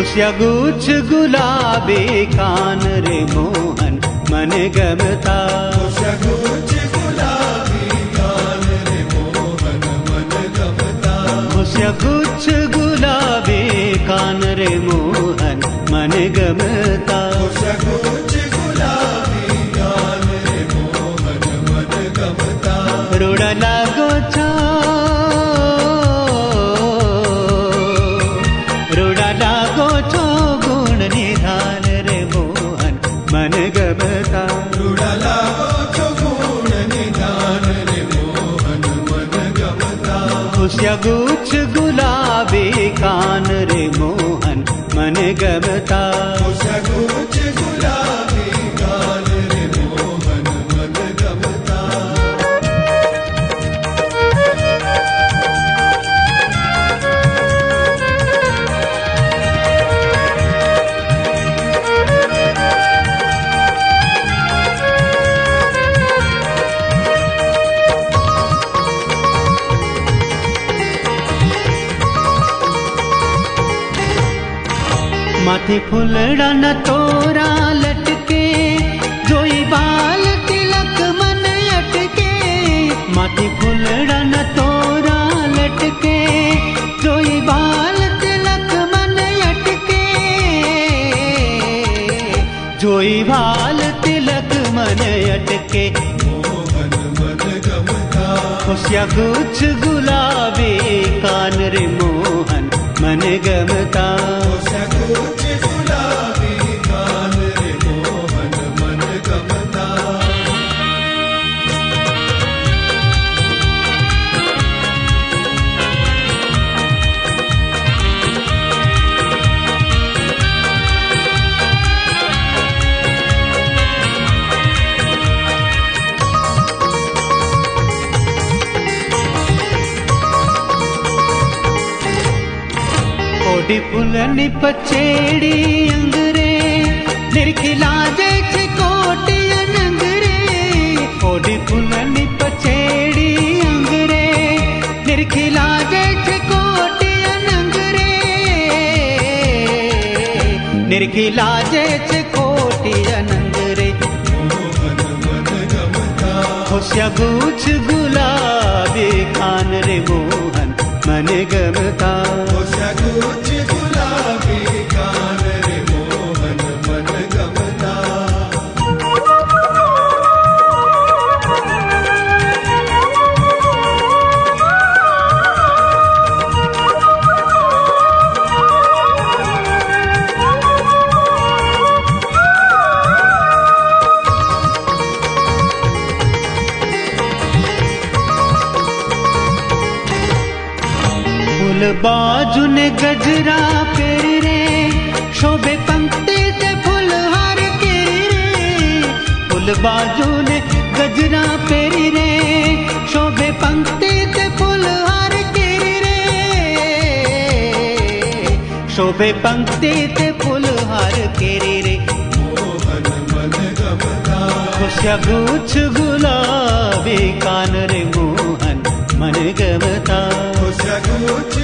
गुच्छ गुलाबी कान रे मोहन मन गमता। गुच्छ गुलाबी कान रे मोहन मन गमता। खुशिया गुच्छ गुलाबी कान रे मोहन मन गमता। गुलाबी माथे फुलड़ा न तोरा लटके, जोई बाल तिलक मन अटके। माथे फुलड़ा न तोरा लटके, जोई बाल तिलक मन अटके। जोई बाल तिलक मन अटके। मोहन मन गमता खुशिया गुच्छ गुलाबी कान रे मोहन। मन फुलनि पचेड़ी अंगरे, निर्खिला जैसे कोटि अंगरे। ओडी फुलनि पचेड़ी अंगरे, निर्खिला जैसे कोटि अंगरे। निर्खिला जैसे कोटि खुशिया गुच्छ गुलाबी खान रे मोहन, मन गमता। गुच्छ ಬಾಜುನ ಗಜರಾ ಕೆರೆ ಶೋಭೆ ಪಂಕ್ತಿ ತೆ ಫುಲ್ ಹಾರ ಕೆರೆ ಫುಲ್ ಬಾಜುನ ಗಜರಾ ಪೆರೆ ಶೋಭೆ ಪಂಕ್ತಿ ತೆ ಫುಲ್ ಹಾರ ಕೆರೆ ಶೋಭೆ ಪಂಕ್ತಿ ತೆ ಫುಲ್ ಹಾರ ಕೆರೆ ಗುಚ್ಛ ಗುಲಾಬಿ ಕಾನರೆ ಮೋಹನ್ ಮನಗವತಾ ಗುಚ್ಛ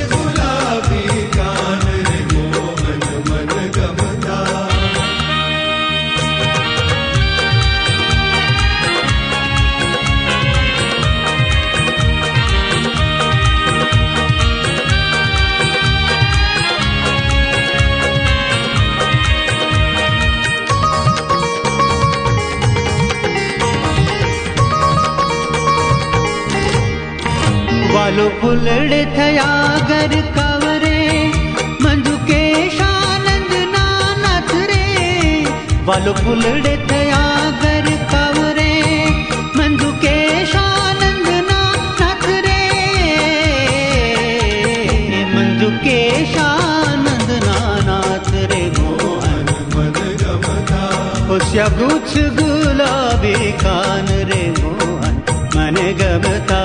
वालो फुलड़े थया गर कवरे मंजू के शानंद नानथ रे। वालो फुलड़े थया गर कवरे मंजू के शानंद नानथ रे मंजू के शानंद नानाथ रे मोहन मन गमता गुच्छ गुलाबी कान रे मोहन मन गमता